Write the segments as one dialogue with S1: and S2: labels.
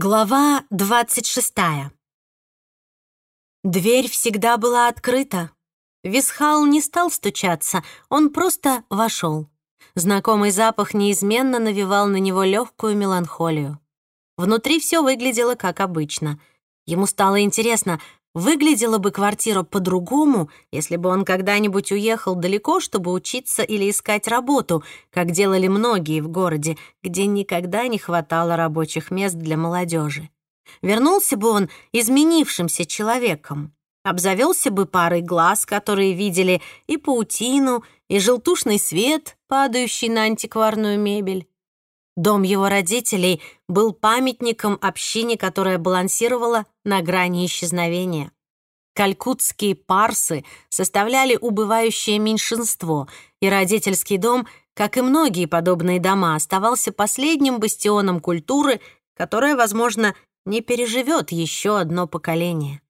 S1: Глава 26. Дверь всегда была открыта. Висхал не стал стучаться, он просто вошел. Знакомый запах неизменно навевал на него легкую меланхолию. Внутри все выглядело как обычно. Ему стало интересно, Выглядела бы квартира по-другому, если бы он когда-нибудь уехал далеко, чтобы учиться или искать работу, как делали многие в городе, где никогда не хватало рабочих мест для молодежи. Вернулся бы он изменившимся человеком, обзавелся бы парой глаз, которые видели и паутину, и желтушный свет, падающий на антикварную мебель. Дом его родителей был памятником общине, которая балансировала на грани исчезновения. Калькутские парсы составляли убывающее меньшинство, и родительский дом, как и многие подобные дома, оставался последним бастионом культуры, которая, возможно, не переживет еще одно поколение.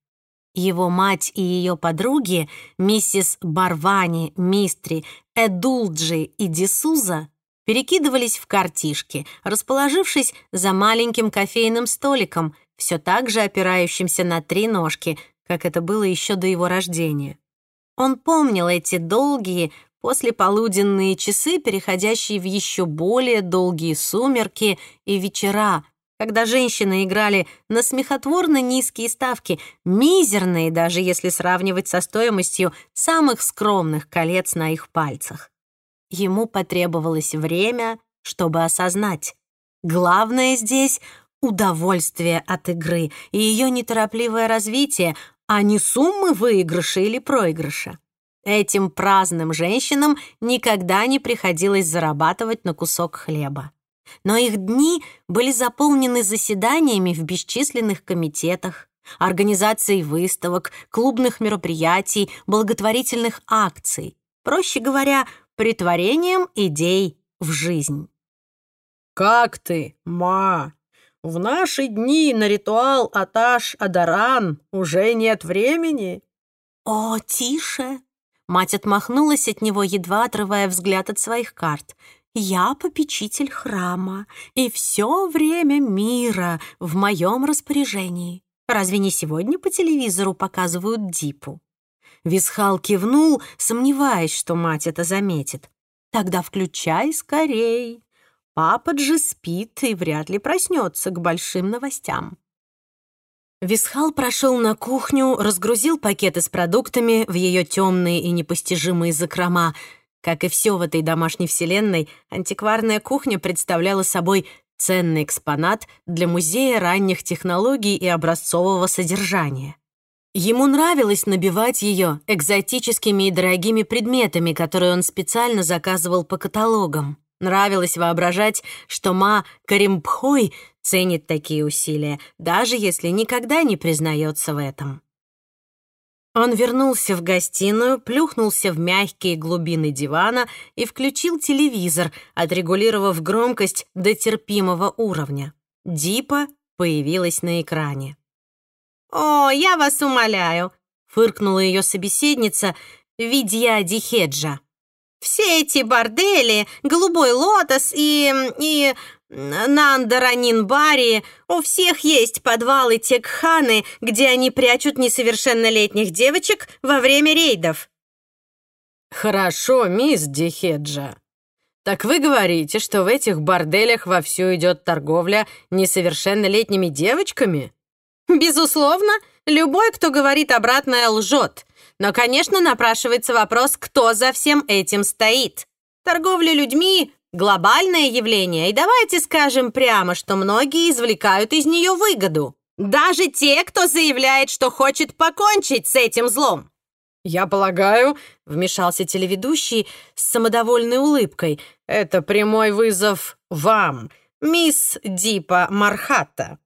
S1: Его мать и ее подруги, миссис Барвани, Мистри, Эдулджи и Дисуза, перекидывались в картишки, расположившись за маленьким кофейным столиком, все так же опирающимся на три ножки, как это было еще до его рождения. Он помнил эти долгие, послеполуденные часы, переходящие в еще более долгие сумерки и вечера, когда женщины играли на смехотворно низкие ставки, мизерные даже если сравнивать со стоимостью самых скромных колец на их пальцах. Ему потребовалось время, чтобы осознать. Главное здесь — удовольствие от игры и ее неторопливое развитие, а не суммы выигрыша или проигрыша. Этим праздным женщинам никогда не приходилось зарабатывать на кусок хлеба. Но их дни были заполнены заседаниями в бесчисленных комитетах, организацией выставок, клубных мероприятий, благотворительных акций. Проще говоря, притворением идей в жизнь.
S2: «Как ты, ма? В наши дни на ритуал Аташ-Адаран уже нет времени?»
S1: «О, тише!» Мать отмахнулась от него, едва отрывая взгляд от своих карт. «Я попечитель храма, и все время мира в моем распоряжении. Разве не сегодня по телевизору показывают Дипу?» Висхал кивнул, сомневаясь, что мать это заметит. «Тогда включай скорей. Папа же спит и вряд ли проснется к большим новостям». Висхал прошел на кухню, разгрузил пакеты с продуктами в ее темные и непостижимые закрома. Как и все в этой домашней вселенной, антикварная кухня представляла собой ценный экспонат для музея ранних технологий и образцового содержания. Ему нравилось набивать ее экзотическими и дорогими предметами, которые он специально заказывал по каталогам. Нравилось воображать, что Ма Каримпхой ценит такие усилия, даже если никогда не признается в этом. Он вернулся в гостиную, плюхнулся в мягкие глубины дивана и включил телевизор, отрегулировав громкость до терпимого уровня. Дипа появилась на экране.
S3: «О, я вас умоляю», — фыркнула ее собеседница Видья Дихеджа. «Все эти бордели, голубой лотос и... и... Нандаранин-бари, у всех есть подвалы текханы, где они прячут несовершеннолетних девочек во время рейдов».
S2: «Хорошо, мисс Дихеджа. Так вы говорите, что в этих борделях вовсю идет торговля несовершеннолетними девочками?»
S3: Безусловно, любой, кто говорит обратное, лжет. Но, конечно, напрашивается вопрос, кто за всем этим стоит. Торговля людьми — глобальное явление, и давайте скажем прямо, что многие извлекают из нее выгоду. Даже те, кто заявляет, что хочет покончить с этим злом.
S2: «Я полагаю», — вмешался телеведущий с самодовольной улыбкой, «это прямой вызов вам, мисс Дипа Мархата».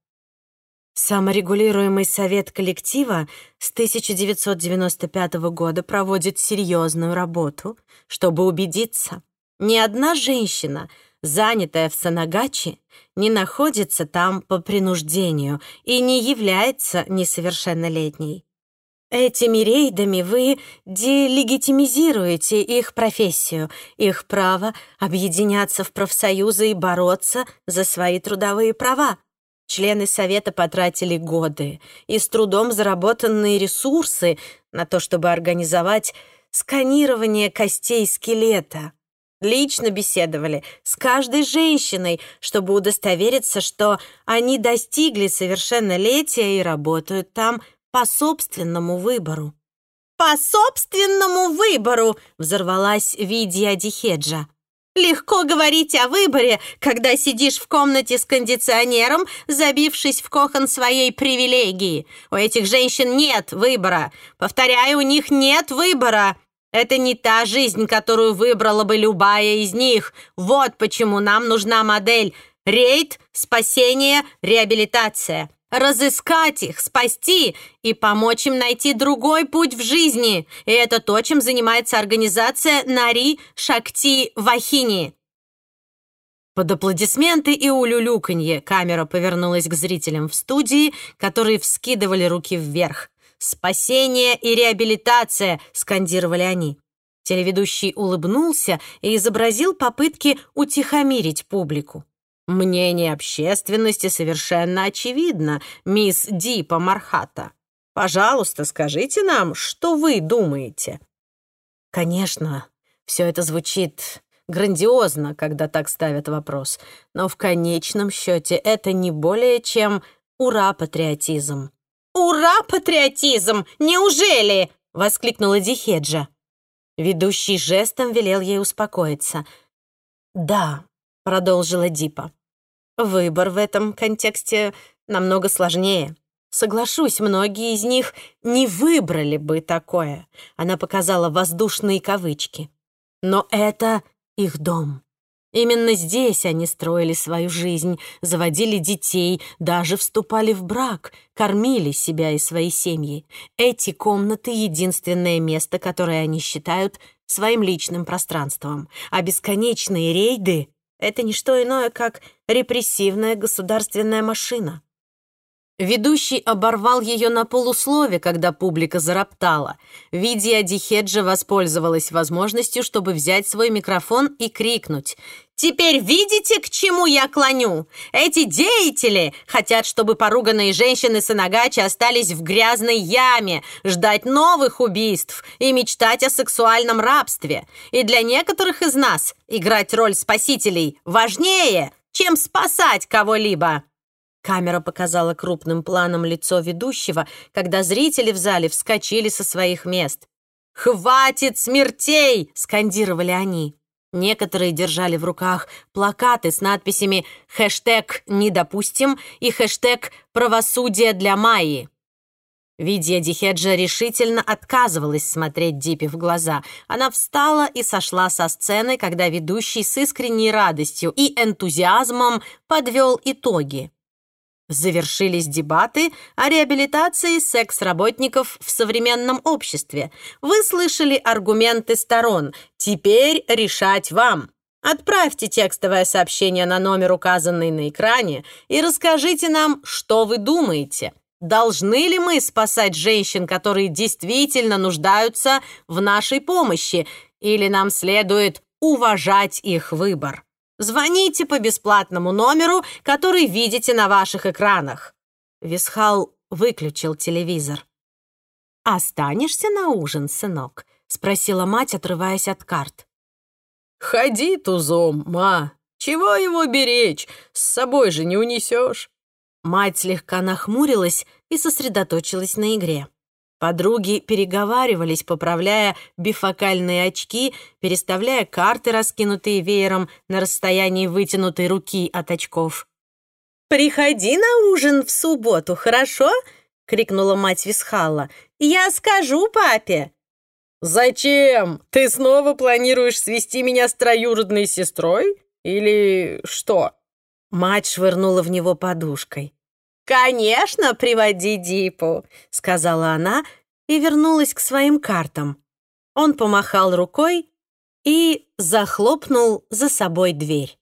S1: Саморегулируемый совет коллектива с 1995 года проводит серьезную работу, чтобы убедиться, ни одна женщина, занятая в Санагачи, не находится там по принуждению и не является несовершеннолетней. Этими рейдами вы делегитимизируете их профессию, их право объединяться в профсоюзы и бороться за свои трудовые права. Члены совета потратили годы и с трудом заработанные ресурсы на то, чтобы организовать сканирование костей скелета. Лично беседовали с каждой женщиной, чтобы удостовериться, что они достигли совершеннолетия и работают там по собственному выбору.
S3: «По собственному выбору!»
S1: — взорвалась Видия Дихеджа.
S3: Легко говорить о выборе, когда сидишь в комнате с кондиционером, забившись в кокон своей привилегии. У этих женщин нет выбора. Повторяю, у них нет выбора. Это не та жизнь, которую выбрала бы любая из них. Вот почему нам нужна модель. Рейд, спасение, реабилитация разыскать их, спасти и помочь им найти другой путь в жизни. И это то, чем занимается организация Нари Шакти Вахини.
S1: Под аплодисменты и улюлюканье камера повернулась к зрителям в студии, которые вскидывали руки вверх. «Спасение и реабилитация!» — скандировали они. Телеведущий улыбнулся и изобразил попытки утихомирить публику. Мнение общественности совершенно очевидно, мисс Дипа Мархата. Пожалуйста, скажите нам, что вы думаете. Конечно, все это звучит грандиозно, когда так ставят вопрос, но в конечном счете это не более чем ура-патриотизм.
S3: «Ура-патриотизм! Неужели?» — воскликнула Дихеджа.
S1: Ведущий жестом велел ей успокоиться. «Да, — продолжила Дипа. «Выбор в этом контексте намного сложнее. Соглашусь, многие из них не выбрали бы такое». Она показала воздушные кавычки. «Но это их дом. Именно здесь они строили свою жизнь, заводили детей, даже вступали в брак, кормили себя и свои семьи. Эти комнаты — единственное место, которое они считают своим личным пространством. А бесконечные рейды это не что иное, как репрессивная государственная машина. Ведущий оборвал ее на полуслове, когда публика зароптала. Видия Дихеджа воспользовалась возможностью, чтобы взять свой микрофон и крикнуть.
S3: «Теперь видите, к чему я клоню? Эти деятели хотят, чтобы поруганные женщины Санагачи остались в грязной яме, ждать новых убийств и мечтать о сексуальном рабстве. И для некоторых из нас играть роль спасителей важнее, чем спасать кого-либо».
S1: Камера показала крупным планом лицо ведущего, когда зрители в зале вскочили со своих мест. «Хватит смертей!» — скандировали они. Некоторые держали в руках плакаты с надписями «Хэштег «Не допустим» и хэштег «Правосудие для Майи». Видия Дихеджа решительно отказывалась смотреть Дипи в глаза. Она встала и сошла со сцены, когда ведущий с искренней радостью и энтузиазмом подвел итоги. Завершились дебаты о реабилитации секс-работников в современном обществе. Вы слышали аргументы сторон. Теперь решать вам. Отправьте текстовое сообщение на номер, указанный на экране, и расскажите нам, что вы думаете. Должны ли мы спасать женщин, которые действительно нуждаются в нашей помощи, или нам следует уважать их выбор? Звоните по бесплатному номеру, который видите на ваших экранах». Висхал выключил телевизор. «Останешься на ужин, сынок?» — спросила мать, отрываясь от карт.
S2: «Ходи тузом, ма. Чего его беречь? С собой же не унесешь».
S1: Мать слегка нахмурилась и сосредоточилась на игре. Подруги переговаривались, поправляя бифокальные очки, переставляя карты, раскинутые веером на расстоянии вытянутой руки от очков.
S3: «Приходи на ужин в субботу, хорошо?» — крикнула мать Висхала. «Я скажу папе».
S2: «Зачем? Ты снова планируешь свести меня с троюродной сестрой? Или что?»
S1: Мать швырнула в него подушкой.
S3: «Конечно, приводи Дипу», — сказала она и вернулась к своим картам.
S1: Он помахал рукой и захлопнул за собой дверь.